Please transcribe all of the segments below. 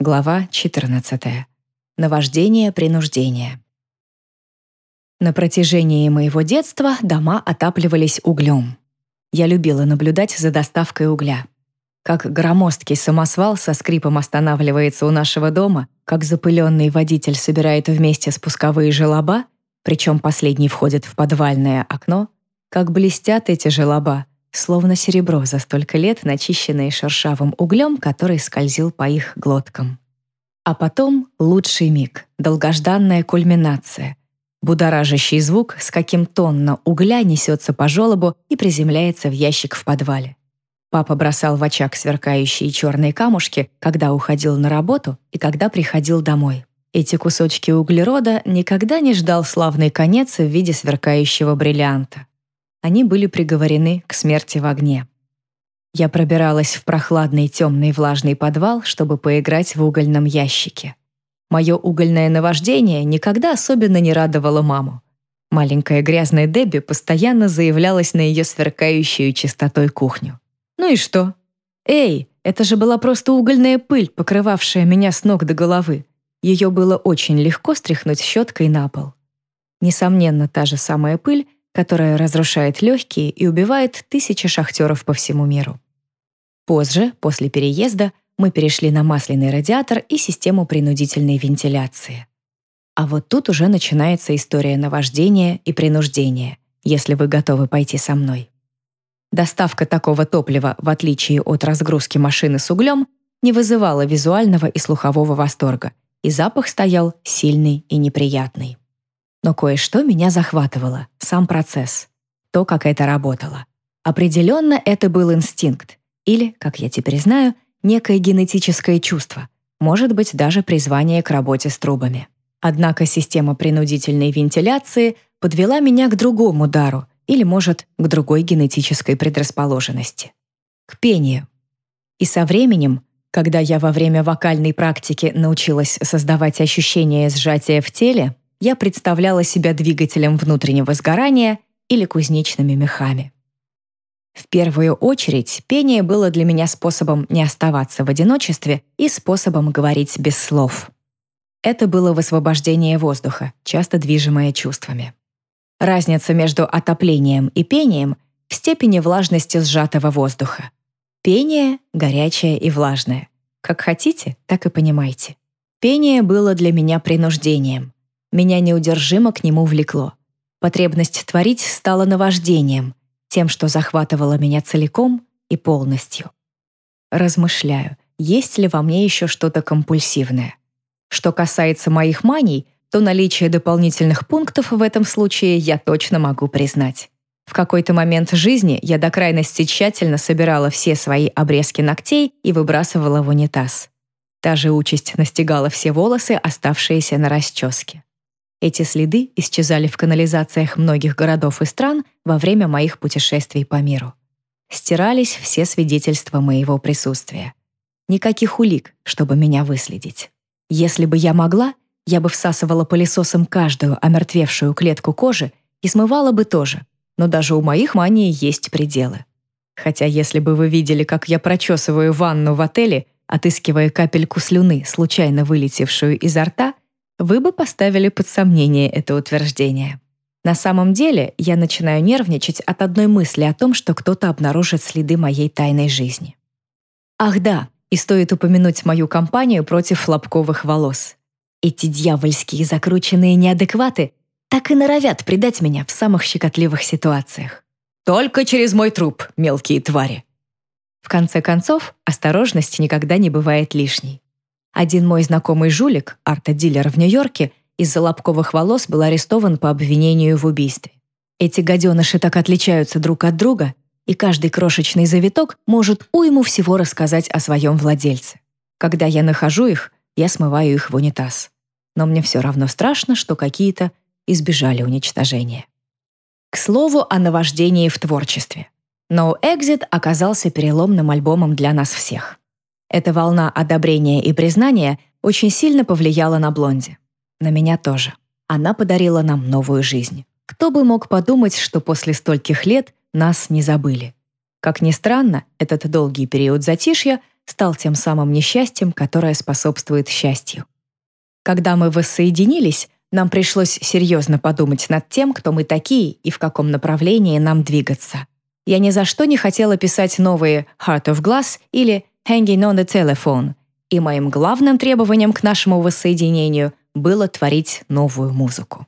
Глава 14. Наваждение принуждения. На протяжении моего детства дома отапливались углем. Я любила наблюдать за доставкой угля. Как громоздкий самосвал со скрипом останавливается у нашего дома, как запыленный водитель собирает вместе спусковые желоба, причем последний входит в подвальное окно, как блестят эти желоба, словно серебро за столько лет, начищенные шершавым углем, который скользил по их глоткам. А потом лучший миг, долгожданная кульминация, будоражащий звук, с каким тонна угля несется по желобу и приземляется в ящик в подвале. Папа бросал в очаг сверкающие черные камушки, когда уходил на работу и когда приходил домой. Эти кусочки углерода никогда не ждал славный конец в виде сверкающего бриллианта они были приговорены к смерти в огне. Я пробиралась в прохладный темный влажный подвал, чтобы поиграть в угольном ящике. Мое угольное наваждение никогда особенно не радовало маму. Маленькая грязная Дебби постоянно заявлялась на ее сверкающую чистотой кухню. Ну и что? Эй, это же была просто угольная пыль, покрывавшая меня с ног до головы. Ее было очень легко стряхнуть щеткой на пол. Несомненно, та же самая пыль, которая разрушает легкие и убивает тысячи шахтеров по всему миру. Позже, после переезда, мы перешли на масляный радиатор и систему принудительной вентиляции. А вот тут уже начинается история наваждения и принуждения, если вы готовы пойти со мной. Доставка такого топлива, в отличие от разгрузки машины с углем, не вызывала визуального и слухового восторга, и запах стоял сильный и неприятный. Но кое-что меня захватывало, сам процесс, то, как это работало. Определенно это был инстинкт, или, как я теперь знаю, некое генетическое чувство, может быть, даже призвание к работе с трубами. Однако система принудительной вентиляции подвела меня к другому дару или, может, к другой генетической предрасположенности. К пению. И со временем, когда я во время вокальной практики научилась создавать ощущение сжатия в теле, я представляла себя двигателем внутреннего сгорания или кузнечными мехами. В первую очередь, пение было для меня способом не оставаться в одиночестве и способом говорить без слов. Это было высвобождение воздуха, часто движимое чувствами. Разница между отоплением и пением в степени влажности сжатого воздуха. Пение — горячее и влажное. Как хотите, так и понимайте. Пение было для меня принуждением. Меня неудержимо к нему влекло. Потребность творить стала наваждением, тем, что захватывало меня целиком и полностью. Размышляю, есть ли во мне еще что-то компульсивное. Что касается моих маний, то наличие дополнительных пунктов в этом случае я точно могу признать. В какой-то момент жизни я до крайности тщательно собирала все свои обрезки ногтей и выбрасывала в унитаз. Та же участь настигала все волосы, оставшиеся на расческе. Эти следы исчезали в канализациях многих городов и стран во время моих путешествий по миру. Стирались все свидетельства моего присутствия. Никаких улик, чтобы меня выследить. Если бы я могла, я бы всасывала пылесосом каждую омертвевшую клетку кожи и смывала бы тоже, но даже у моих маний есть пределы. Хотя если бы вы видели, как я прочесываю ванну в отеле, отыскивая капельку слюны, случайно вылетевшую изо рта, вы бы поставили под сомнение это утверждение. На самом деле я начинаю нервничать от одной мысли о том, что кто-то обнаружит следы моей тайной жизни. Ах да, и стоит упомянуть мою кампанию против лобковых волос. Эти дьявольские закрученные неадекваты так и норовят предать меня в самых щекотливых ситуациях. Только через мой труп, мелкие твари. В конце концов, осторожность никогда не бывает лишней. Один мой знакомый жулик, артодилер в Нью-Йорке, из-за лобковых волос был арестован по обвинению в убийстве. Эти гаденыши так отличаются друг от друга, и каждый крошечный завиток может уйму всего рассказать о своем владельце. Когда я нахожу их, я смываю их в унитаз. Но мне все равно страшно, что какие-то избежали уничтожения. К слову о наваждении в творчестве. No Exit оказался переломным альбомом для нас всех. Эта волна одобрения и признания очень сильно повлияла на Блонди. На меня тоже. Она подарила нам новую жизнь. Кто бы мог подумать, что после стольких лет нас не забыли. Как ни странно, этот долгий период затишья стал тем самым несчастьем, которое способствует счастью. Когда мы воссоединились, нам пришлось серьезно подумать над тем, кто мы такие и в каком направлении нам двигаться. Я ни за что не хотела писать новые «Heart of Glass» или «Hanging on the Telephone», и моим главным требованием к нашему воссоединению было творить новую музыку.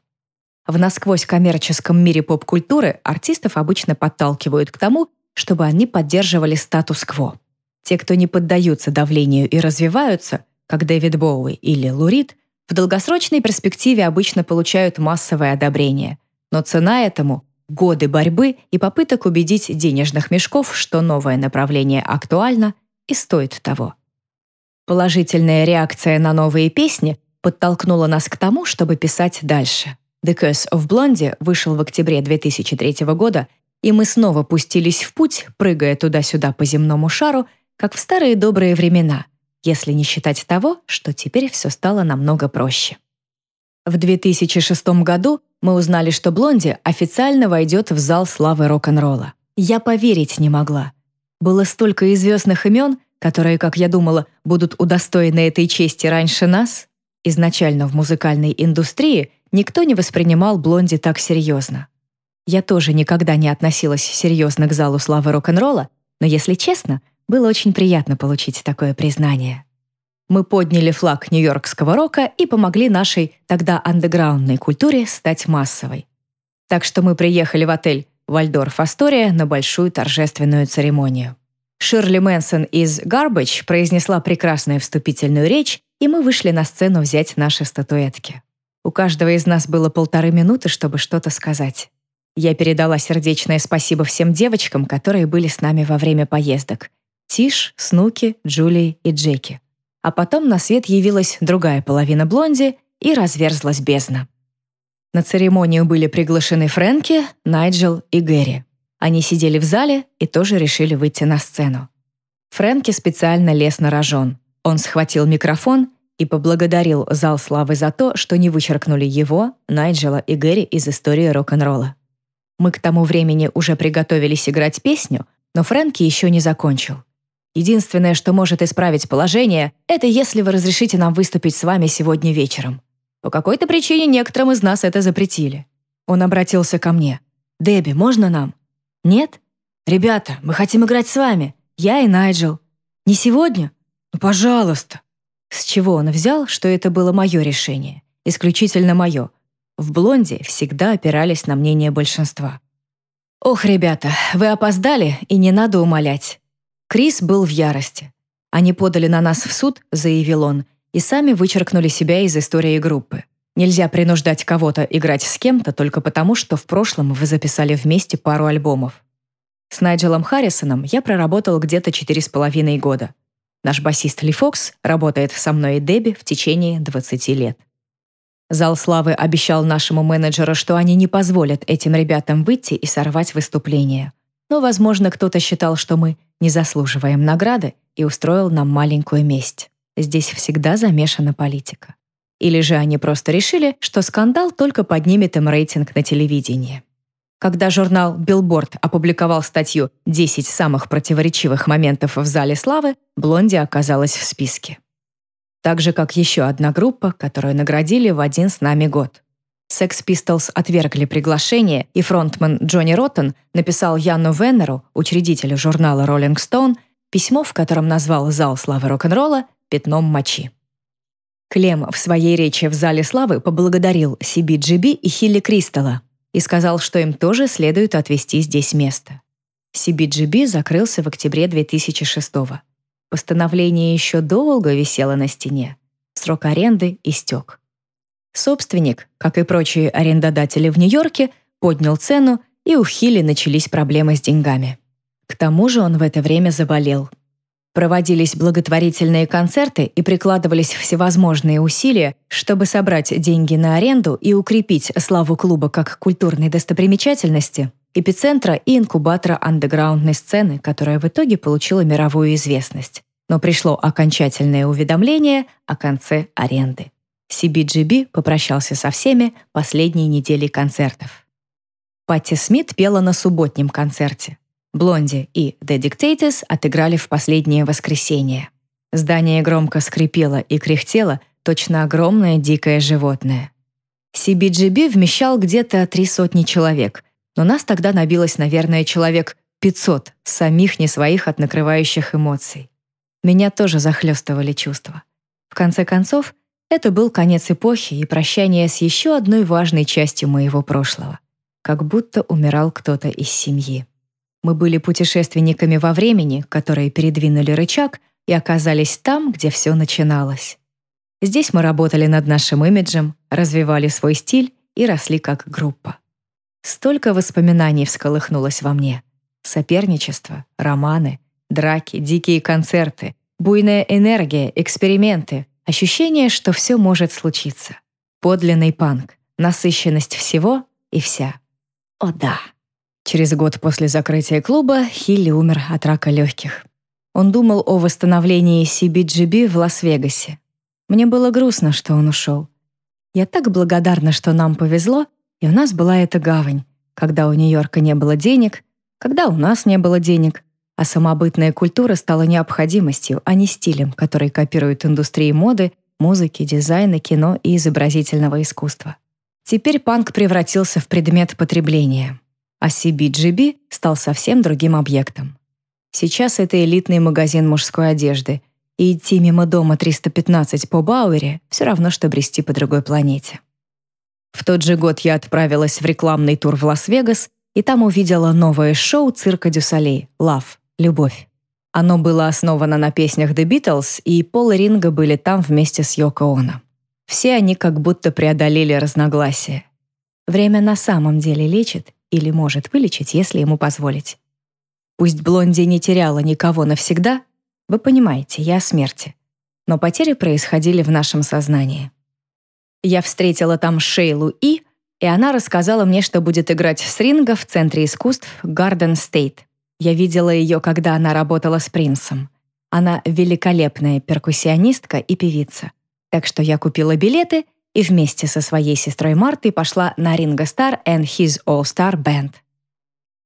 В насквозь коммерческом мире поп-культуры артистов обычно подталкивают к тому, чтобы они поддерживали статус-кво. Те, кто не поддаются давлению и развиваются, как Дэвид Боуи или Лурид, в долгосрочной перспективе обычно получают массовое одобрение. Но цена этому — годы борьбы и попыток убедить денежных мешков, что новое направление актуально и стоит того. Положительная реакция на новые песни подтолкнула нас к тому, чтобы писать дальше. «The Curse of Blondie» вышел в октябре 2003 года, и мы снова пустились в путь, прыгая туда-сюда по земному шару, как в старые добрые времена, если не считать того, что теперь все стало намного проще. В 2006 году мы узнали, что Блонди официально войдет в зал славы рок-н-ролла. Я поверить не могла. Было столько известных имен, которые, как я думала, будут удостоены этой чести раньше нас. Изначально в музыкальной индустрии никто не воспринимал Блонди так серьезно. Я тоже никогда не относилась серьезно к залу славы рок-н-ролла, но, если честно, было очень приятно получить такое признание. Мы подняли флаг нью-йоркского рока и помогли нашей тогда андеграундной культуре стать массовой. Так что мы приехали в отель «Вальдорф Астория» на большую торжественную церемонию. Ширли Мэнсон из «Garbage» произнесла прекрасную вступительную речь, и мы вышли на сцену взять наши статуэтки. У каждого из нас было полторы минуты, чтобы что-то сказать. Я передала сердечное спасибо всем девочкам, которые были с нами во время поездок. Тиш, Снуки, Джулии и Джеки. А потом на свет явилась другая половина Блонди и разверзлась бездна. На церемонию были приглашены Фрэнки, Найджел и Гэри. Они сидели в зале и тоже решили выйти на сцену. Фрэнки специально лез на рожон. Он схватил микрофон и поблагодарил зал славы за то, что не вычеркнули его, Найджела и Гэри из истории рок-н-ролла. Мы к тому времени уже приготовились играть песню, но Фрэнки еще не закончил. Единственное, что может исправить положение, это если вы разрешите нам выступить с вами сегодня вечером. По какой-то причине некоторым из нас это запретили. Он обратился ко мне. «Дебби, можно нам?» «Нет?» «Ребята, мы хотим играть с вами. Я и Найджел. Не сегодня? Ну, пожалуйста». С чего он взял, что это было мое решение? Исключительно мое. В «Блонде» всегда опирались на мнение большинства. «Ох, ребята, вы опоздали, и не надо умолять». Крис был в ярости. «Они подали на нас в суд», — заявил он, и сами вычеркнули себя из истории группы. Нельзя принуждать кого-то играть с кем-то только потому, что в прошлом вы записали вместе пару альбомов. С Найджелом Харрисоном я проработал где-то четыре с половиной года. Наш басист Ли Фокс работает со мной и Дебби в течение 20 лет. Зал славы обещал нашему менеджеру, что они не позволят этим ребятам выйти и сорвать выступление. Но, возможно, кто-то считал, что мы не заслуживаем награды и устроил нам маленькую месть. Здесь всегда замешана политика. Или же они просто решили, что скандал только поднимет им рейтинг на телевидении. Когда журнал Billboard опубликовал статью «10 самых противоречивых моментов в зале славы», Блонди оказалась в списке так же, как еще одна группа, которую наградили в один с нами год. Sex Pistols отвергли приглашение, и фронтмен Джонни Роттен написал Яну Веннеру, учредителю журнала Rolling Stone, письмо, в котором назвал зал славы рок-н-ролла пятном мочи. Клем в своей речи в Зале славы поблагодарил CBGB и Хилли Кристалла и сказал, что им тоже следует отвести здесь место. CBGB закрылся в октябре 2006 года. Постановление еще долго висело на стене. Срок аренды истек. Собственник, как и прочие арендодатели в Нью-Йорке, поднял цену, и у Хилли начались проблемы с деньгами. К тому же он в это время заболел. Проводились благотворительные концерты и прикладывались всевозможные усилия, чтобы собрать деньги на аренду и укрепить славу клуба как культурной достопримечательности, эпицентра и инкубатора андеграундной сцены, которая в итоге получила мировую известность. Но пришло окончательное уведомление о конце аренды. CBGB попрощался со всеми последней неделей концертов. Патти Смит пела на субботнем концерте. Блонди и The Dictators отыграли в последнее воскресенье. Здание громко скрипело и кряхтело, точно огромное дикое животное. CBGB вмещал где-то три сотни человек, но нас тогда набилось, наверное, человек 500, самих не своих от накрывающих эмоций. Меня тоже захлестывали чувства. В конце концов, это был конец эпохи и прощание с еще одной важной частью моего прошлого. Как будто умирал кто-то из семьи. Мы были путешественниками во времени, которые передвинули рычаг и оказались там, где все начиналось. Здесь мы работали над нашим имиджем, развивали свой стиль и росли как группа. Столько воспоминаний всколыхнулось во мне. Соперничество, романы, драки, дикие концерты, буйная энергия, эксперименты, ощущение, что все может случиться. Подлинный панк, насыщенность всего и вся. О да. Через год после закрытия клуба Хилли умер от рака легких. Он думал о восстановлении CBGB в Лас-Вегасе. Мне было грустно, что он ушел. Я так благодарна, что нам повезло, и у нас была эта гавань, когда у Нью-Йорка не было денег, когда у нас не было денег, а самобытная культура стала необходимостью, а не стилем, который копирует индустрии моды, музыки, дизайна, кино и изобразительного искусства. Теперь панк превратился в предмет потребления, а CBGB стал совсем другим объектом. Сейчас это элитный магазин мужской одежды, и идти мимо дома 315 по Бауэре все равно, что брести по другой планете. В тот же год я отправилась в рекламный тур в Лас-Вегас и там увидела новое шоу цирка дю Солей «Love» — «Любовь». Оно было основано на песнях The Beatles, и Пол и Ринго были там вместе с Йоко Оно. Все они как будто преодолели разногласия. Время на самом деле лечит или может вылечить, если ему позволить. Пусть Блонди не теряла никого навсегда, вы понимаете, я о смерти. Но потери происходили в нашем сознании. Я встретила там Шейлу И, и она рассказала мне, что будет играть с ринга в Центре искусств Гарден Стейт. Я видела ее, когда она работала с Принсом. Она великолепная перкуссионистка и певица. Так что я купила билеты и вместе со своей сестрой Мартой пошла на Ringo Starr and His All Star Band.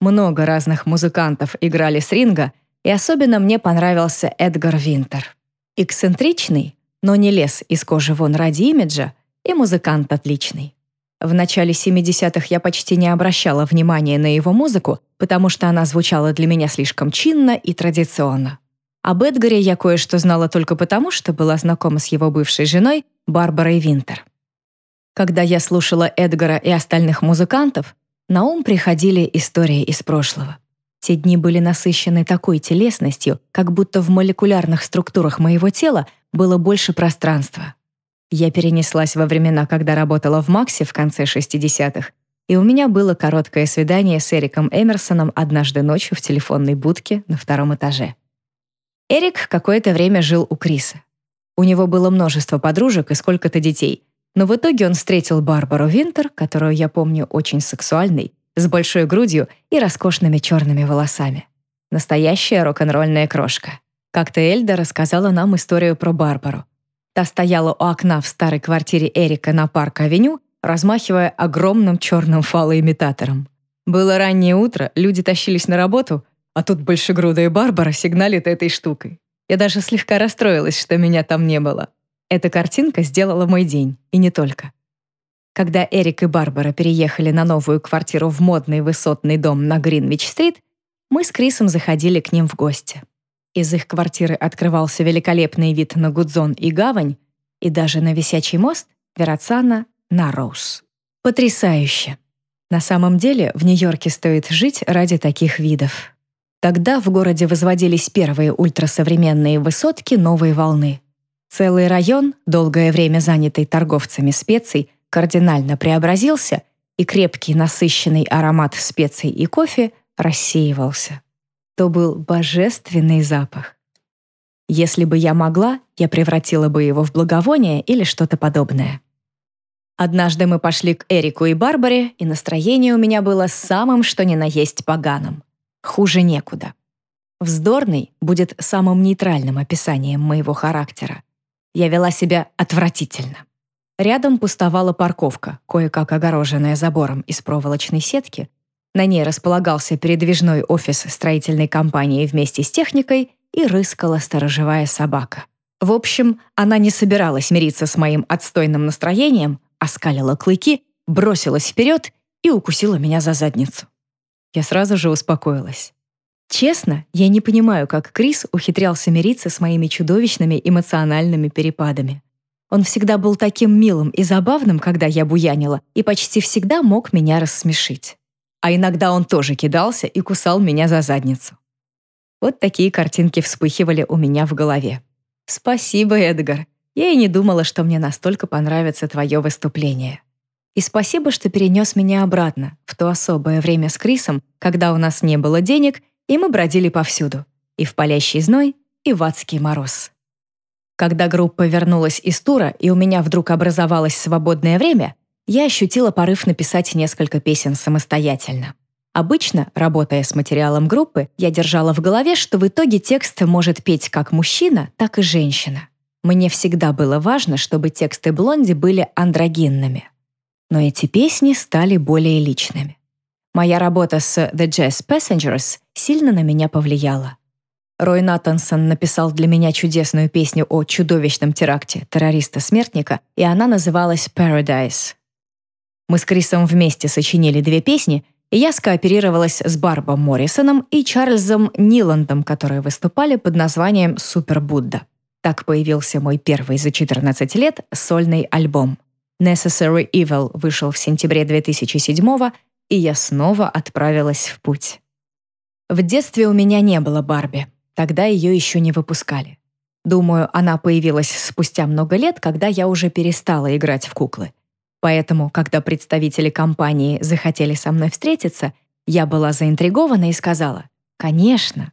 Много разных музыкантов играли с Ринго, и особенно мне понравился Эдгар Винтер. Эксцентричный, но не лез из кожи вон ради имиджа, и музыкант отличный. В начале 70-х я почти не обращала внимания на его музыку, потому что она звучала для меня слишком чинно и традиционно. Об Эдгаре я кое-что знала только потому, что была знакома с его бывшей женой Барбарой Винтер. Когда я слушала Эдгара и остальных музыкантов, на ум приходили истории из прошлого. Те дни были насыщены такой телесностью, как будто в молекулярных структурах моего тела было больше пространства. Я перенеслась во времена, когда работала в Максе в конце 60-х, и у меня было короткое свидание с Эриком Эмерсоном однажды ночью в телефонной будке на втором этаже. Эрик какое-то время жил у Криса. У него было множество подружек и сколько-то детей, но в итоге он встретил Барбару Винтер, которую я помню очень сексуальной, с большой грудью и роскошными черными волосами. Настоящая рок-н-ролльная крошка. Как-то Эльда рассказала нам историю про Барбару. Та стояла у окна в старой квартире Эрика на Парк-авеню, размахивая огромным черным фалоимитатором. Было раннее утро, люди тащились на работу, а тут большегрудая Барбара сигналит этой штукой. Я даже слегка расстроилась, что меня там не было. Эта картинка сделала мой день, и не только. Когда Эрик и Барбара переехали на новую квартиру в модный высотный дом на Гринвич-стрит, мы с Крисом заходили к ним в гости. Из их квартиры открывался великолепный вид на Гудзон и гавань, и даже на висячий мост Верацана на Роуз. Потрясающе! На самом деле в Нью-Йорке стоит жить ради таких видов. Тогда в городе возводились первые ультрасовременные высотки новой волны. Целый район, долгое время занятый торговцами специй, кардинально преобразился, и крепкий насыщенный аромат специй и кофе рассеивался то был божественный запах. Если бы я могла, я превратила бы его в благовоние или что-то подобное. Однажды мы пошли к Эрику и Барбаре, и настроение у меня было самым что ни на есть поганым. Хуже некуда. Вздорный будет самым нейтральным описанием моего характера. Я вела себя отвратительно. Рядом пустовала парковка, кое-как огороженная забором из проволочной сетки, На ней располагался передвижной офис строительной компании вместе с техникой и рыскала сторожевая собака. В общем, она не собиралась мириться с моим отстойным настроением, оскалила клыки, бросилась вперед и укусила меня за задницу. Я сразу же успокоилась. Честно, я не понимаю, как Крис ухитрялся мириться с моими чудовищными эмоциональными перепадами. Он всегда был таким милым и забавным, когда я буянила, и почти всегда мог меня рассмешить. А иногда он тоже кидался и кусал меня за задницу. Вот такие картинки вспыхивали у меня в голове. Спасибо, Эдгар. Я и не думала, что мне настолько понравится твое выступление. И спасибо, что перенес меня обратно, в то особое время с Крисом, когда у нас не было денег и мы бродили повсюду, и в палящий зной, и в адский мороз. Когда группа вернулась из тура, и у меня вдруг образовалось свободное время, я ощутила порыв написать несколько песен самостоятельно. Обычно, работая с материалом группы, я держала в голове, что в итоге текст может петь как мужчина, так и женщина. Мне всегда было важно, чтобы тексты Блонди были андрогинными. Но эти песни стали более личными. Моя работа с The Jazz Passengers сильно на меня повлияла. Рой Натансон написал для меня чудесную песню о чудовищном теракте террориста-смертника, и она называлась «Paradise». Мы с Крисом вместе сочинили две песни, и я скооперировалась с Барбом Моррисоном и Чарльзом Ниландом, которые выступали под названием «Супер Будда». Так появился мой первый за 14 лет сольный альбом. Necessary Evil вышел в сентябре 2007 года, и я снова отправилась в путь. В детстве у меня не было Барби, тогда ее еще не выпускали. Думаю, она появилась спустя много лет, когда я уже перестала играть в куклы. Поэтому, когда представители компании захотели со мной встретиться, я была заинтригована и сказала «Конечно».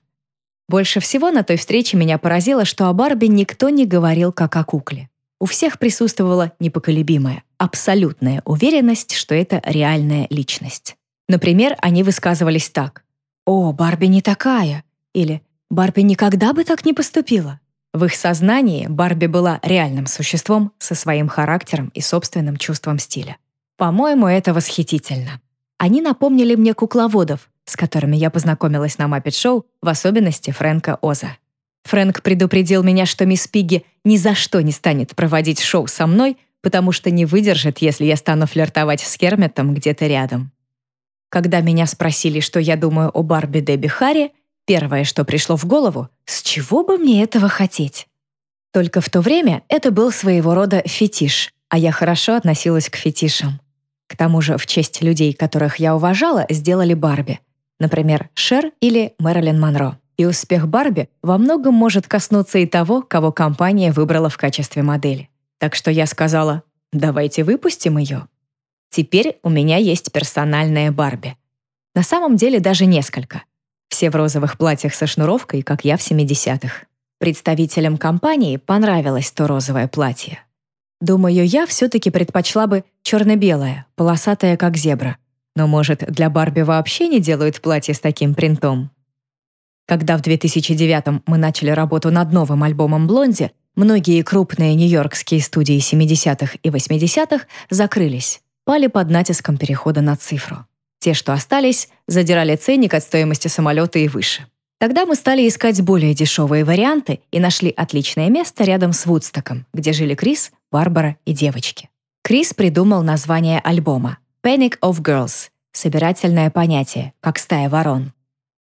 Больше всего на той встрече меня поразило, что о Барби никто не говорил как о кукле. У всех присутствовала непоколебимая, абсолютная уверенность, что это реальная личность. Например, они высказывались так. «О, Барби не такая!» или «Барби никогда бы так не поступила!» В их сознании Барби была реальным существом со своим характером и собственным чувством стиля. По-моему, это восхитительно. Они напомнили мне кукловодов, с которыми я познакомилась на Muppet-шоу, в особенности Фрэнка Оза. Фрэнк предупредил меня, что мисс Пигги ни за что не станет проводить шоу со мной, потому что не выдержит, если я стану флиртовать с Кермитом где-то рядом. Когда меня спросили, что я думаю о Барби Дебби Харри, первое, что пришло в голову, с чего бы мне этого хотеть? Только в то время это был своего рода фетиш, а я хорошо относилась к фетишам. К тому же в честь людей, которых я уважала, сделали Барби. Например, Шер или Мэрилин Монро. И успех Барби во многом может коснуться и того, кого компания выбрала в качестве модели. Так что я сказала, давайте выпустим ее. Теперь у меня есть персональная Барби. На самом деле даже несколько. Все в розовых платьях со шнуровкой, как я в 70-х. Представителям компании понравилось то розовое платье. Думаю, я все-таки предпочла бы черно-белое, полосатое, как зебра. Но, может, для Барби вообще не делают платье с таким принтом? Когда в 2009 мы начали работу над новым альбомом «Блонди», многие крупные нью-йоркские студии 70-х и 80-х закрылись, пали под натиском перехода на цифру. Те, что остались, задирали ценник от стоимости самолета и выше. Тогда мы стали искать более дешевые варианты и нашли отличное место рядом с Вудстоком, где жили Крис, Барбара и девочки. Крис придумал название альбома «Panic of Girls» — собирательное понятие, как стая ворон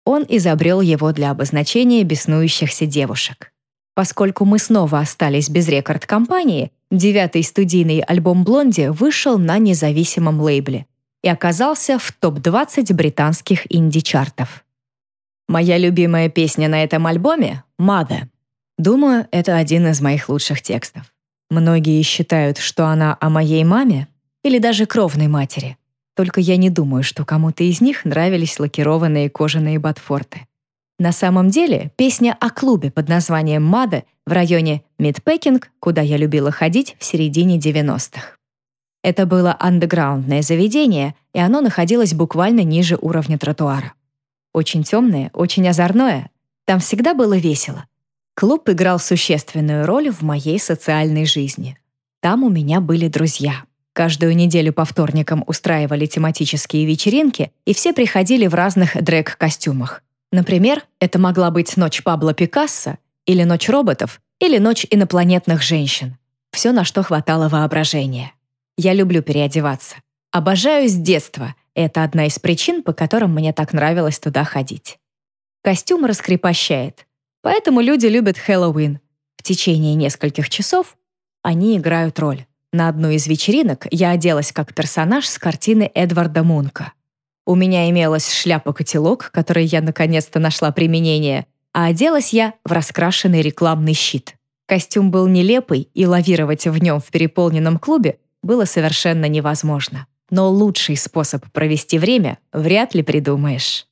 он изобрел его для обозначения беснующихся девушек. Поскольку мы снова остались без рекорд-компании, девятый студийный альбом «Блонди» вышел на независимом лейбле и оказался в топ-20 британских инди-чартов. Моя любимая песня на этом альбоме — «Mother». Думаю, это один из моих лучших текстов. Многие считают, что она о моей маме или даже кровной матери — только я не думаю, что кому-то из них нравились лакированные кожаные ботфорты. На самом деле, песня о клубе под названием «Мада» в районе Мидпекинг, куда я любила ходить в середине 90-х. Это было андеграундное заведение, и оно находилось буквально ниже уровня тротуара. Очень темное, очень озорное. Там всегда было весело. Клуб играл существенную роль в моей социальной жизни. Там у меня были друзья. Каждую неделю по вторникам устраивали тематические вечеринки, и все приходили в разных дрэг-костюмах. Например, это могла быть ночь Пабло Пикассо, или ночь роботов, или ночь инопланетных женщин. Все, на что хватало воображения. Я люблю переодеваться. Обожаю с детства. Это одна из причин, по которым мне так нравилось туда ходить. Костюм раскрепощает. Поэтому люди любят Хэллоуин. В течение нескольких часов они играют роль. На одну из вечеринок я оделась как персонаж с картины Эдварда Мунка. У меня имелась шляпа-котелок, которой я наконец-то нашла применение, а оделась я в раскрашенный рекламный щит. Костюм был нелепый, и лавировать в нем в переполненном клубе было совершенно невозможно. Но лучший способ провести время вряд ли придумаешь.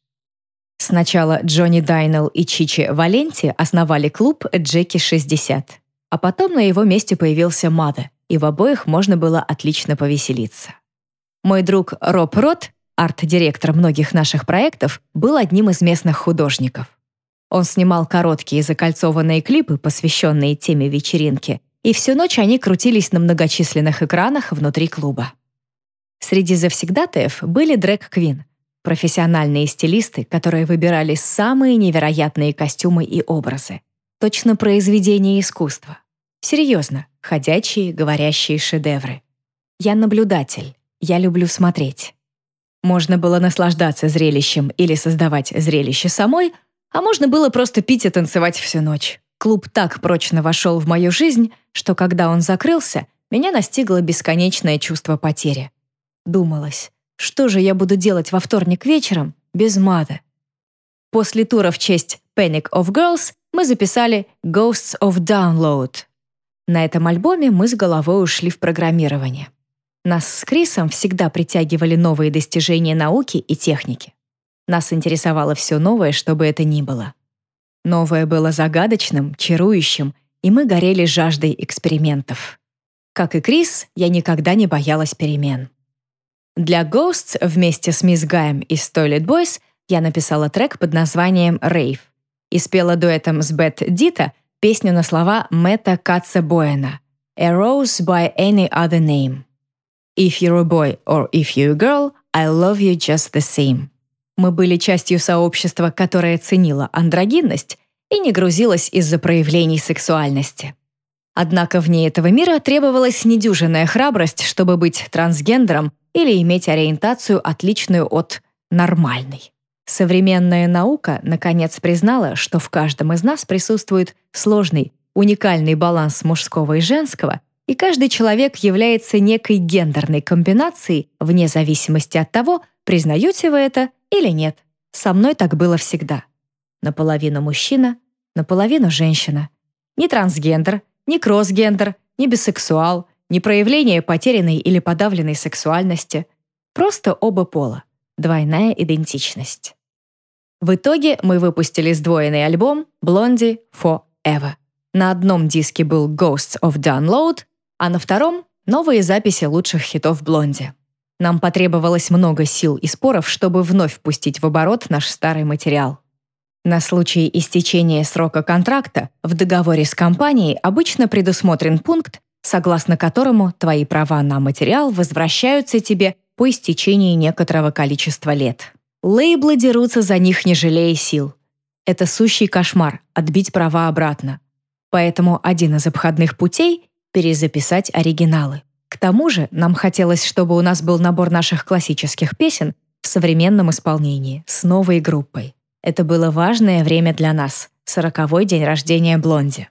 Сначала Джонни Дайнелл и Чичи Валенти основали клуб «Джеки 60», а потом на его месте появился Мада — и в обоих можно было отлично повеселиться. Мой друг Роб Рот, арт-директор многих наших проектов, был одним из местных художников. Он снимал короткие закольцованные клипы, посвященные теме вечеринки, и всю ночь они крутились на многочисленных экранах внутри клуба. Среди завсегдатаев были дрэг-квин, профессиональные стилисты, которые выбирали самые невероятные костюмы и образы. Точно произведение искусства. Серьезно, ходячие, говорящие шедевры. Я наблюдатель, я люблю смотреть. Можно было наслаждаться зрелищем или создавать зрелище самой, а можно было просто пить и танцевать всю ночь. Клуб так прочно вошел в мою жизнь, что когда он закрылся, меня настигло бесконечное чувство потери. Думалось, что же я буду делать во вторник вечером без мата? После тура в честь Panic of Girls мы записали Ghosts of Download — на этом альбоме мы с головой ушли в программирование. Нас с Крисом всегда притягивали новые достижения науки и техники. Нас интересовало все новое, что бы это ни было. Новое было загадочным, чарующим, и мы горели жаждой экспериментов. Как и Крис, я никогда не боялась перемен. Для Ghosts вместе с Мисс Гаем из Toilet Boys я написала трек под названием «Rave» и спела дуэтом с Бет Дита песню на слова Мэтта Катца Боэна «A rose by any other name». «If you're a boy or if you're a girl, I love you just the same». Мы были частью сообщества, которое ценило андрогинность и не грузилось из-за проявлений сексуальности. Однако вне этого мира требовалась недюжинная храбрость, чтобы быть трансгендером или иметь ориентацию, отличную от нормальной. Современная наука наконец признала, что в каждом из нас присутствует сложный, уникальный баланс мужского и женского, и каждый человек является некой гендерной комбинацией вне зависимости от того, признаете вы это или нет. Со мной так было всегда. Наполовину мужчина, наполовину женщина. Ни трансгендер, ни кроссгендер, ни бисексуал, ни проявление потерянной или подавленной сексуальности. Просто оба пола. Двойная идентичность. В итоге мы выпустили сдвоенный альбом «Blondie Forever». На одном диске был «Ghosts of Download», а на втором — новые записи лучших хитов «Блонди». Нам потребовалось много сил и споров, чтобы вновь впустить в оборот наш старый материал. На случай истечения срока контракта в договоре с компанией обычно предусмотрен пункт, согласно которому твои права на материал возвращаются тебе по истечении некоторого количества лет. Лейблы дерутся за них, не жалея сил. Это сущий кошмар — отбить права обратно. Поэтому один из обходных путей — перезаписать оригиналы. К тому же нам хотелось, чтобы у нас был набор наших классических песен в современном исполнении, с новой группой. Это было важное время для нас — сороковой день рождения Блонди.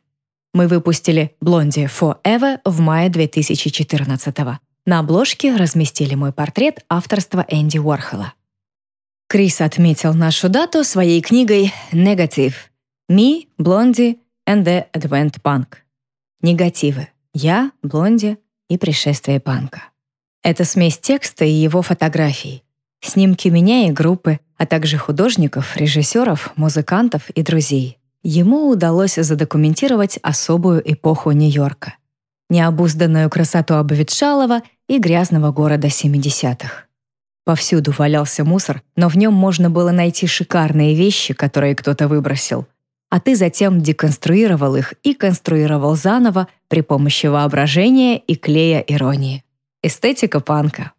Мы выпустили «Блонди Forever» в мае 2014 -го. На обложке разместили мой портрет авторства Энди Уорхола. Крис отметил нашу дату своей книгой «Негатив. Me, Blondie and the Advent Punk». Негативы. Я, Блонди и пришествие панка. Это смесь текста и его фотографий. Снимки меня и группы, а также художников, режиссеров, музыкантов и друзей. Ему удалось задокументировать особую эпоху Нью-Йорка. Необузданную красоту обветшалого и грязного города 70-х. Повсюду валялся мусор, но в нем можно было найти шикарные вещи, которые кто-то выбросил. А ты затем деконструировал их и конструировал заново при помощи воображения и клея иронии. Эстетика панка.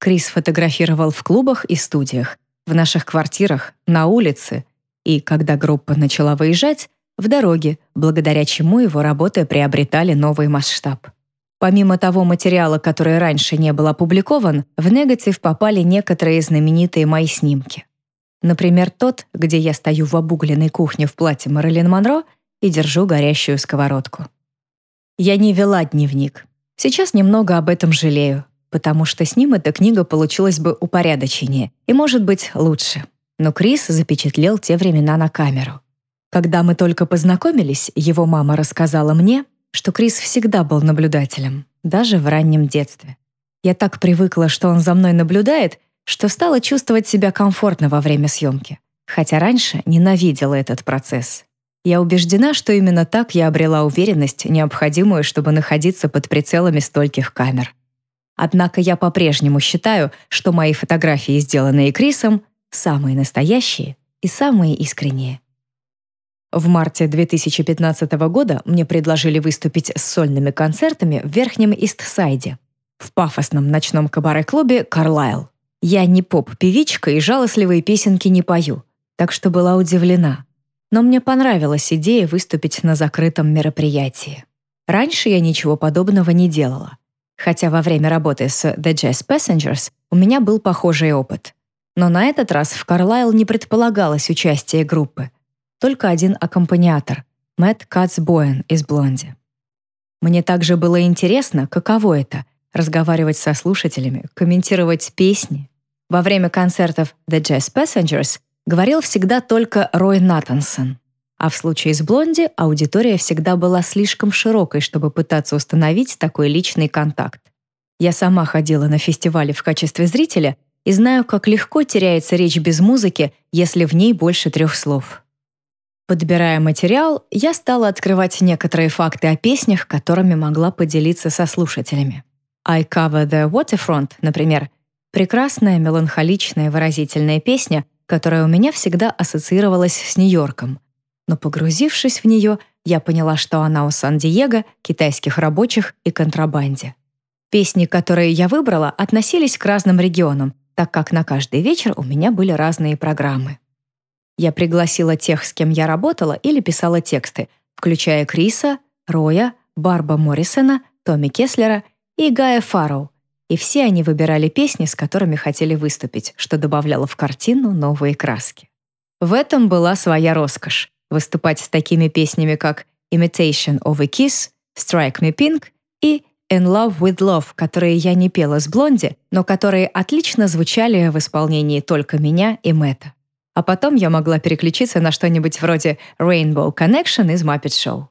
Крис фотографировал в клубах и студиях, в наших квартирах, на улице и, когда группа начала выезжать, в дороге, благодаря чему его работы приобретали новый масштаб. Помимо того материала, который раньше не был опубликован, в негатив попали некоторые знаменитые мои снимки. Например, тот, где я стою в обугленной кухне в платье Мэрилин Монро и держу горящую сковородку. Я не вела дневник. Сейчас немного об этом жалею, потому что с ним эта книга получилась бы упорядоченнее и, может быть, лучше. Но Крис запечатлел те времена на камеру. Когда мы только познакомились, его мама рассказала мне, что Крис всегда был наблюдателем, даже в раннем детстве. Я так привыкла, что он за мной наблюдает, что стала чувствовать себя комфортно во время съемки, хотя раньше ненавидела этот процесс. Я убеждена, что именно так я обрела уверенность, необходимую, чтобы находиться под прицелами стольких камер. Однако я по-прежнему считаю, что мои фотографии, сделанные Крисом, самые настоящие и самые искренние. В марте 2015 года мне предложили выступить с сольными концертами в Верхнем Истсайде, в пафосном ночном кабаре-клубе «Карлайл». Я не поп-певичка и жалостливые песенки не пою, так что была удивлена. Но мне понравилась идея выступить на закрытом мероприятии. Раньше я ничего подобного не делала. Хотя во время работы с The Jazz Passengers у меня был похожий опыт. Но на этот раз в Карлайл не предполагалось участие группы — только один аккомпаниатор — Мэтт Кацбоен из «Блонди». Мне также было интересно, каково это — разговаривать со слушателями, комментировать песни. Во время концертов The Jazz Passengers говорил всегда только Рой Натансон. А в случае с «Блонди» аудитория всегда была слишком широкой, чтобы пытаться установить такой личный контакт. Я сама ходила на фестивали в качестве зрителя и знаю, как легко теряется речь без музыки, если в ней больше трех слов. Подбирая материал, я стала открывать некоторые факты о песнях, которыми могла поделиться со слушателями. «I Cover the Waterfront», например, прекрасная, меланхоличная, выразительная песня, которая у меня всегда ассоциировалась с Нью-Йорком. Но погрузившись в нее, я поняла, что она у Сан-Диего, китайских рабочих и контрабанде. Песни, которые я выбрала, относились к разным регионам, так как на каждый вечер у меня были разные программы. Я пригласила тех, с кем я работала или писала тексты, включая Криса, Роя, Барба Моррисона, Томми Кеслера и Гая Фарроу. И все они выбирали песни, с которыми хотели выступить, что добавляло в картину новые краски. В этом была своя роскошь — выступать с такими песнями, как «Imitation of a Kiss», «Strike Me Pink» и «In Love with Love», которые я не пела с Блонди, но которые отлично звучали в исполнении только меня и Мэтта а потом я могла переключиться на что-нибудь вроде Rainbow Connection из Muppet Show.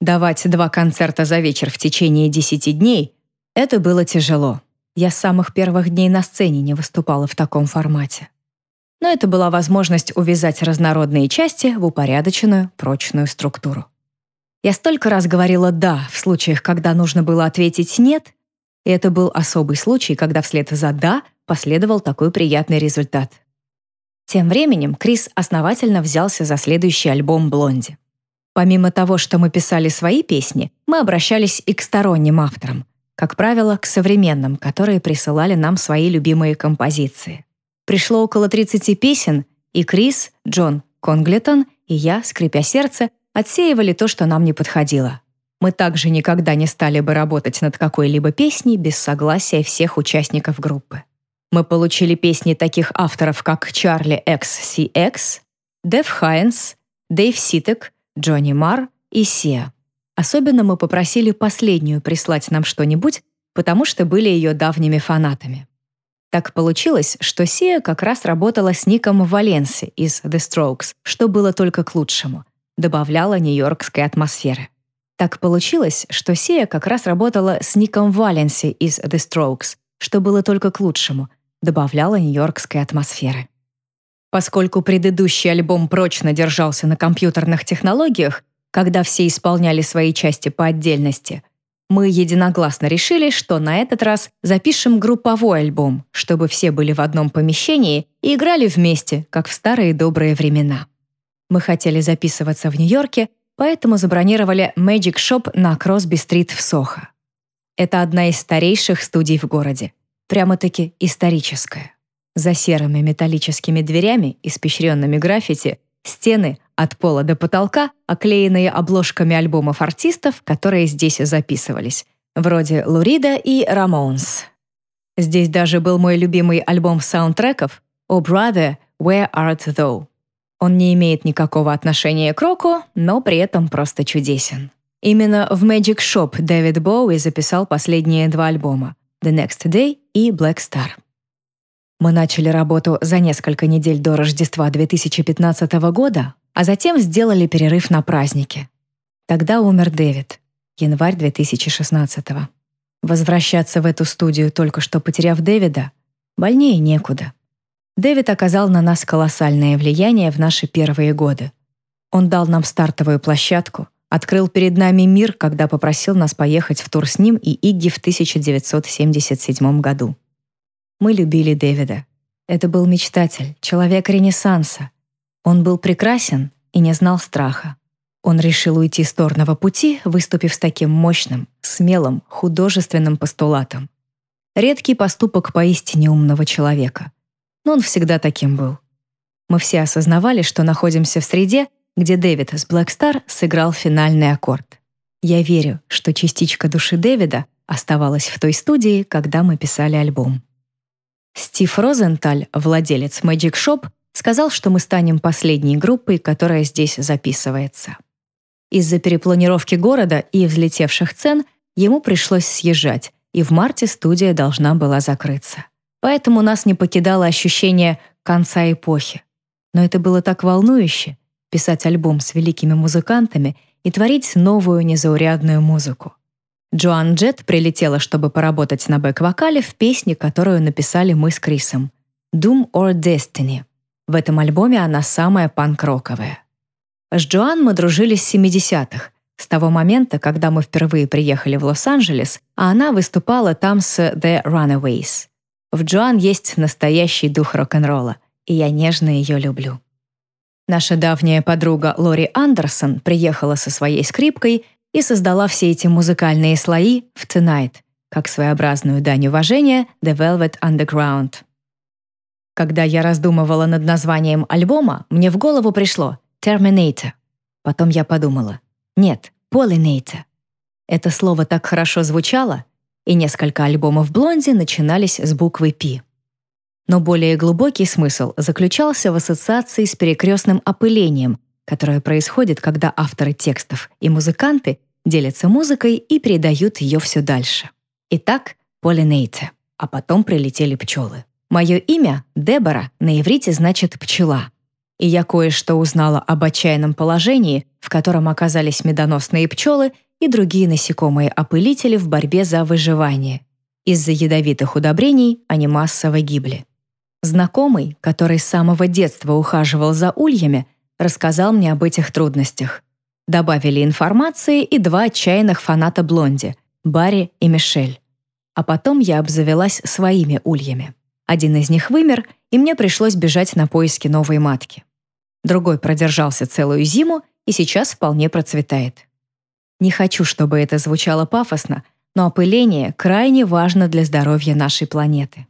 Давать два концерта за вечер в течение 10 дней — это было тяжело. Я с самых первых дней на сцене не выступала в таком формате. Но это была возможность увязать разнородные части в упорядоченную, прочную структуру. Я столько раз говорила «да» в случаях, когда нужно было ответить «нет», и это был особый случай, когда вслед за «да» последовал такой приятный результат — тем временем Крис основательно взялся за следующий альбом «Блонди». Помимо того, что мы писали свои песни, мы обращались и к сторонним авторам, как правило, к современным, которые присылали нам свои любимые композиции. Пришло около 30 песен, и Крис, Джон Конглетон и я, скрипя сердце, отсеивали то, что нам не подходило. Мы также никогда не стали бы работать над какой-либо песней без согласия всех участников группы. Мы получили песни таких авторов, как Чарли XCX, Дэв Хайнс, Дэйв Ситек, Джонни Мар и Сия. Особенно мы попросили последнюю прислать нам что-нибудь, потому что были ее давними фанатами. Так получилось, что Сия как раз работала с Ником Валенси из The Strokes, что было только к лучшему, добавляла нью-йоркской атмосферы. Так получилось, что Сия как раз работала с Ником Валенси из The Strokes, что было только к лучшему, добавляла нью-йоркской атмосферы. Поскольку предыдущий альбом прочно держался на компьютерных технологиях, когда все исполняли свои части по отдельности, мы единогласно решили, что на этот раз запишем групповой альбом, чтобы все были в одном помещении и играли вместе, как в старые добрые времена. Мы хотели записываться в Нью-Йорке, поэтому забронировали Magic Shop на Кросби-стрит в Сохо. Это одна из старейших студий в городе. Прямо-таки историческая. За серыми металлическими дверями, испещренными граффити, стены от пола до потолка, оклеенные обложками альбомов артистов, которые здесь записывались, вроде Лурида и Рамоунс. Здесь даже был мой любимый альбом саундтреков «Oh Brother, Where Art Thou?». Он не имеет никакого отношения к року, но при этом просто чудесен. Именно в Magic Shop Дэвид Боуи записал последние два альбома «The Next Day» и «Black Star». Мы начали работу за несколько недель до Рождества 2015 года, а затем сделали перерыв на праздники. Тогда умер Дэвид, январь 2016 -го. Возвращаться в эту студию, только что потеряв Дэвида, больнее некуда. Дэвид оказал на нас колоссальное влияние в наши первые годы. Он дал нам стартовую площадку, открыл перед нами мир, когда попросил нас поехать в тур с ним и Игги в 1977 году. Мы любили Дэвида. Это был мечтатель, человек Ренессанса. Он был прекрасен и не знал страха. Он решил уйти с торного пути, выступив с таким мощным, смелым, художественным постулатом. Редкий поступок поистине умного человека но он всегда таким был. Мы все осознавали, что находимся в среде, где Дэвид с Star сыграл финальный аккорд. Я верю, что частичка души Дэвида оставалась в той студии, когда мы писали альбом. Стив Розенталь, владелец Magic Shop, сказал, что мы станем последней группой, которая здесь записывается. Из-за перепланировки города и взлетевших цен ему пришлось съезжать, и в марте студия должна была закрыться. Поэтому нас не покидало ощущение конца эпохи. Но это было так волнующе — писать альбом с великими музыкантами и творить новую незаурядную музыку. Джоан Джет прилетела, чтобы поработать на бэк-вокале в песне, которую написали мы с Крисом. «Doom or Destiny». В этом альбоме она самая панк-роковая. С Джоан мы дружили с 70-х, с того момента, когда мы впервые приехали в Лос-Анджелес, а она выступала там с The Runaways. В Джоан есть настоящий дух рок-н-ролла, и я нежно ее люблю. Наша давняя подруга Лори Андерсон приехала со своей скрипкой и создала все эти музыкальные слои в Tonight, как своеобразную дань уважения The Velvet Underground. Когда я раздумывала над названием альбома, мне в голову пришло Terminator. Потом я подумала, нет, Pollinator. Это слово так хорошо звучало, и несколько альбомов Блонди начинались с буквы «Пи». Но более глубокий смысл заключался в ассоциации с перекрестным опылением, которое происходит, когда авторы текстов и музыканты делятся музыкой и передают ее все дальше. Итак, полинейте, а потом прилетели пчелы. Мое имя, Дебора, на иврите значит «пчела». И я кое-что узнала об отчаянном положении, в котором оказались медоносные пчелы и другие насекомые-опылители в борьбе за выживание. Из-за ядовитых удобрений они массово гибли. Знакомый, который с самого детства ухаживал за ульями, рассказал мне об этих трудностях. Добавили информации и два отчаянных фаната Блонди — Барри и Мишель. А потом я обзавелась своими ульями. Один из них вымер, и мне пришлось бежать на поиски новой матки. Другой продержался целую зиму и сейчас вполне процветает. Не хочу, чтобы это звучало пафосно, но опыление крайне важно для здоровья нашей планеты.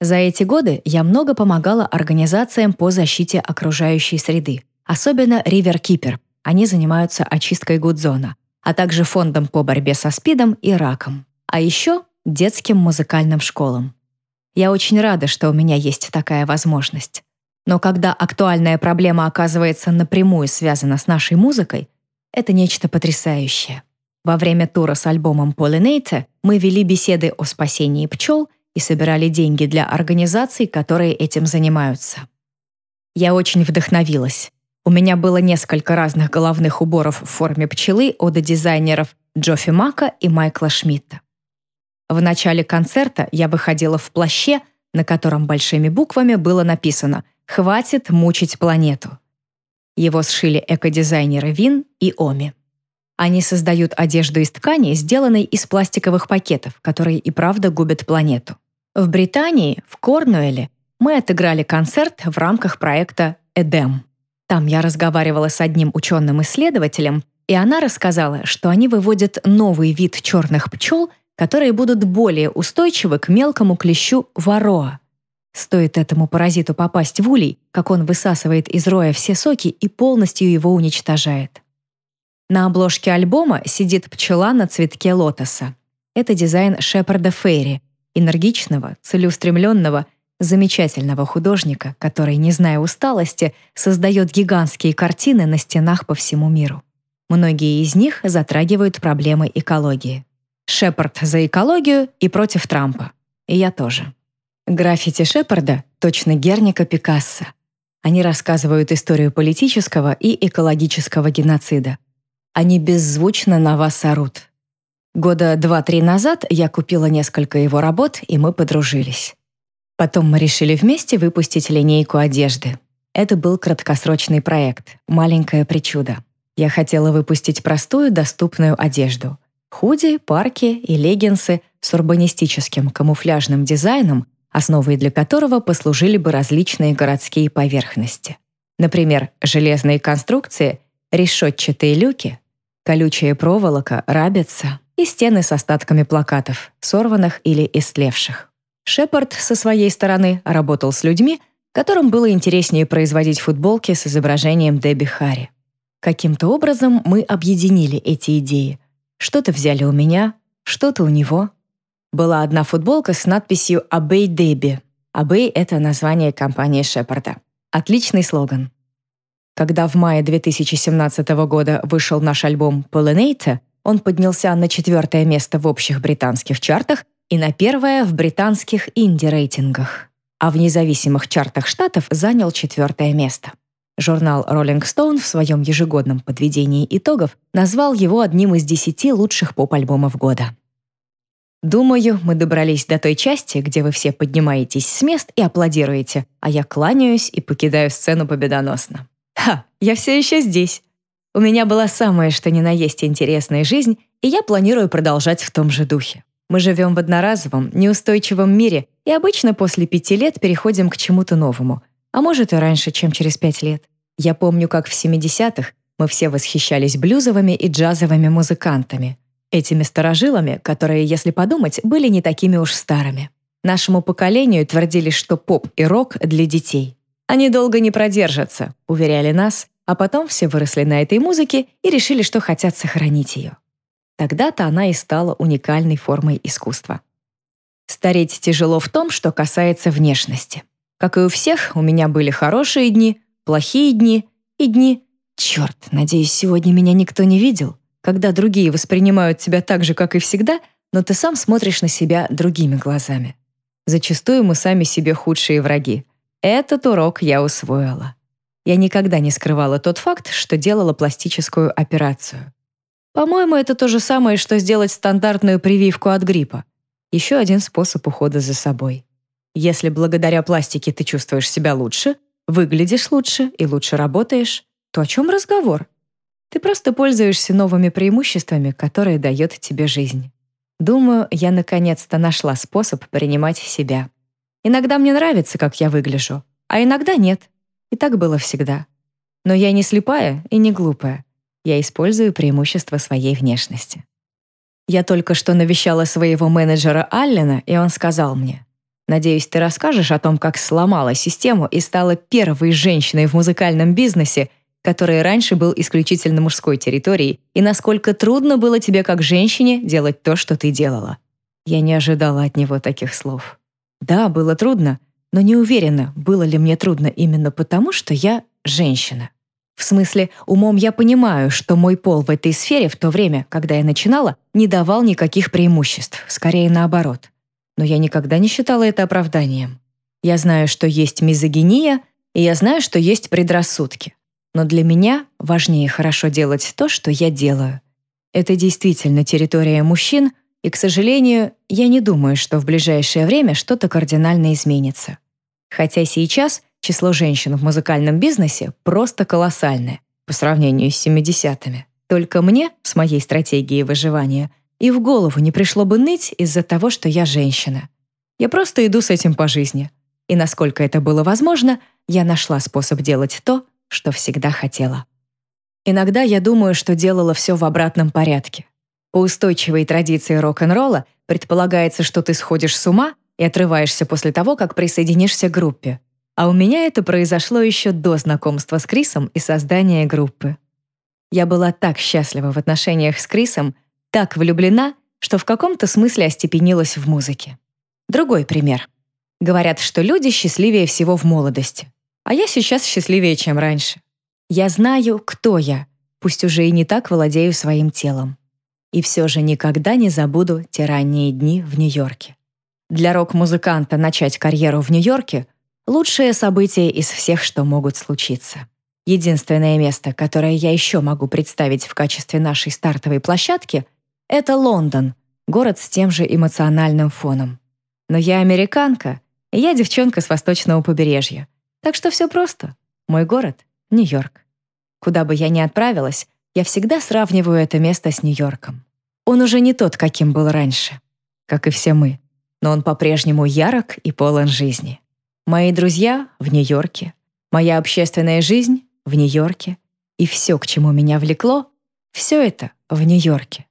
За эти годы я много помогала организациям по защите окружающей среды, особенно Riverkeeper. Они занимаются очисткой Гудзона, а также фондом по борьбе со СПИДом и раком. А еще детским музыкальным школам. Я очень рада, что у меня есть такая возможность. Но когда актуальная проблема оказывается напрямую связана с нашей музыкой, это нечто потрясающее. Во время тура с альбомом Pollinate мы вели беседы о спасении пчел и собирали деньги для организаций, которые этим занимаются. Я очень вдохновилась. У меня было несколько разных головных уборов в форме пчелы от дизайнеров Джоффи Мака и Майкла Шмидта. В начале концерта я выходила в плаще, на котором большими буквами было написано «Хватит мучить планету». Его сшили экодизайнеры Вин и Оми. Они создают одежду из ткани, сделанной из пластиковых пакетов, которые и правда губят планету. В Британии, в Корнуэле, мы отыграли концерт в рамках проекта «Эдем». Там я разговаривала с одним ученым-исследователем, и она рассказала, что они выводят новый вид черных пчел, которые будут более устойчивы к мелкому клещу вороа. Стоит этому паразиту попасть в улей, как он высасывает из роя все соки и полностью его уничтожает. На обложке альбома сидит пчела на цветке лотоса. Это дизайн Шепарда Фейри, энергичного, целеустремленного, замечательного художника, который, не зная усталости, создает гигантские картины на стенах по всему миру. Многие из них затрагивают проблемы экологии. Шепард за экологию и против Трампа. И я тоже. Граффити Шепарда точно Герника Пикассо. Они рассказывают историю политического и экологического геноцида. Они беззвучно на вас орут. Года два-три назад я купила несколько его работ, и мы подружились. Потом мы решили вместе выпустить линейку одежды. Это был краткосрочный проект, маленькая причуда. Я хотела выпустить простую, доступную одежду — Худи, парки и леггинсы с урбанистическим камуфляжным дизайном, основой для которого послужили бы различные городские поверхности. Например, железные конструкции, решетчатые люки, колючая проволока, рабица и стены с остатками плакатов, сорванных или истлевших. Шепард со своей стороны работал с людьми, которым было интереснее производить футболки с изображением Дебби Харри. Каким-то образом мы объединили эти идеи — что-то взяли у меня, что-то у него. Была одна футболка с надписью «Абей Деби». «Абей» — это название компании Шепарда. Отличный слоган. Когда в мае 2017 года вышел наш альбом «Pollinator», он поднялся на четвертое место в общих британских чартах и на первое в британских инди-рейтингах, а в независимых чартах штатов занял четвертое место. Журнал Rolling Stone в своем ежегодном подведении итогов назвал его одним из десяти лучших поп-альбомов года. Думаю, мы добрались до той части, где вы все поднимаетесь с мест и аплодируете, а я кланяюсь и покидаю сцену победоносно. Ха, я все еще здесь. У меня была самая что ни на есть интересная жизнь, и я планирую продолжать в том же духе. Мы живем в одноразовом, неустойчивом мире, и обычно после пяти лет переходим к чему-то новому, а может и раньше, чем через пять лет. Я помню, как в 70-х мы все восхищались блюзовыми и джазовыми музыкантами. Этими старожилами, которые, если подумать, были не такими уж старыми. Нашему поколению твердили, что поп и рок для детей. Они долго не продержатся, уверяли нас, а потом все выросли на этой музыке и решили, что хотят сохранить ее. Тогда-то она и стала уникальной формой искусства. Стареть тяжело в том, что касается внешности. Как и у всех, у меня были хорошие дни, плохие дни и дни «Черт, надеюсь, сегодня меня никто не видел», когда другие воспринимают тебя так же, как и всегда, но ты сам смотришь на себя другими глазами. Зачастую мы сами себе худшие враги. Этот урок я усвоила. Я никогда не скрывала тот факт, что делала пластическую операцию. По-моему, это то же самое, что сделать стандартную прививку от гриппа. Еще один способ ухода за собой. Если благодаря пластике ты чувствуешь себя лучше, выглядишь лучше и лучше работаешь, то о чем разговор? Ты просто пользуешься новыми преимуществами, которые дает тебе жизнь. Думаю, я наконец-то нашла способ принимать себя. Иногда мне нравится, как я выгляжу, а иногда нет. И так было всегда. Но я не слепая и не глупая. Я использую преимущества своей внешности. Я только что навещала своего менеджера Аллена, и он сказал мне, Надеюсь, ты расскажешь о том, как сломала систему и стала первой женщиной в музыкальном бизнесе, который раньше был исключительно мужской территорией, и насколько трудно было тебе как женщине делать то, что ты делала. Я не ожидала от него таких слов. Да, было трудно, но не уверена, было ли мне трудно именно потому, что я женщина. В смысле, умом я понимаю, что мой пол в этой сфере в то время, когда я начинала, не давал никаких преимуществ, скорее наоборот но я никогда не считала это оправданием. Я знаю, что есть мизогиния, и я знаю, что есть предрассудки. Но для меня важнее хорошо делать то, что я делаю. Это действительно территория мужчин, и, к сожалению, я не думаю, что в ближайшее время что-то кардинально изменится. Хотя сейчас число женщин в музыкальном бизнесе просто колоссальное по сравнению с 70-ми. Только мне, с моей стратегией выживания, и в голову не пришло бы ныть из-за того, что я женщина. Я просто иду с этим по жизни. И насколько это было возможно, я нашла способ делать то, что всегда хотела. Иногда я думаю, что делала все в обратном порядке. По устойчивой традиции рок-н-ролла Предполагается, что ты сходишь с ума и отрываешься после того, как присоединишься к группе. А у меня это произошло еще до знакомства с Крисом и создания группы. Я была так счастлива в отношениях с Крисом, так влюблена, что в каком-то смысле остепенилась в музыке. Другой пример. Говорят, что люди счастливее всего в молодости. А я сейчас счастливее, чем раньше. Я знаю, кто я, пусть уже и не так владею своим телом. И все же никогда не забуду те ранние дни в Нью-Йорке. Для рок-музыканта начать карьеру в Нью-Йорке — лучшее событие из всех, что могут случиться. Единственное место, которое я еще могу представить в качестве нашей стартовой площадки — это Лондон, город с тем же эмоциональным фоном. Но я американка, и я девчонка с восточного побережья. Так что все просто. Мой город — Нью-Йорк. Куда бы я ни отправилась, я всегда сравниваю это место с Нью-Йорком. Он уже не тот, каким был раньше, как и все мы, но он по-прежнему ярок и полон жизни. Мои друзья в Нью-Йорке, моя общественная жизнь в Нью-Йорке, и все, к чему меня влекло, все это в Нью-Йорке.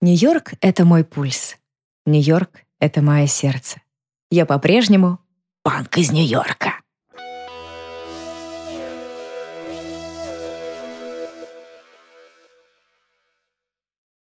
Нью-Йорк — это мой пульс. Нью-Йорк — это мое сердце. Я по-прежнему панк из Нью-Йорка.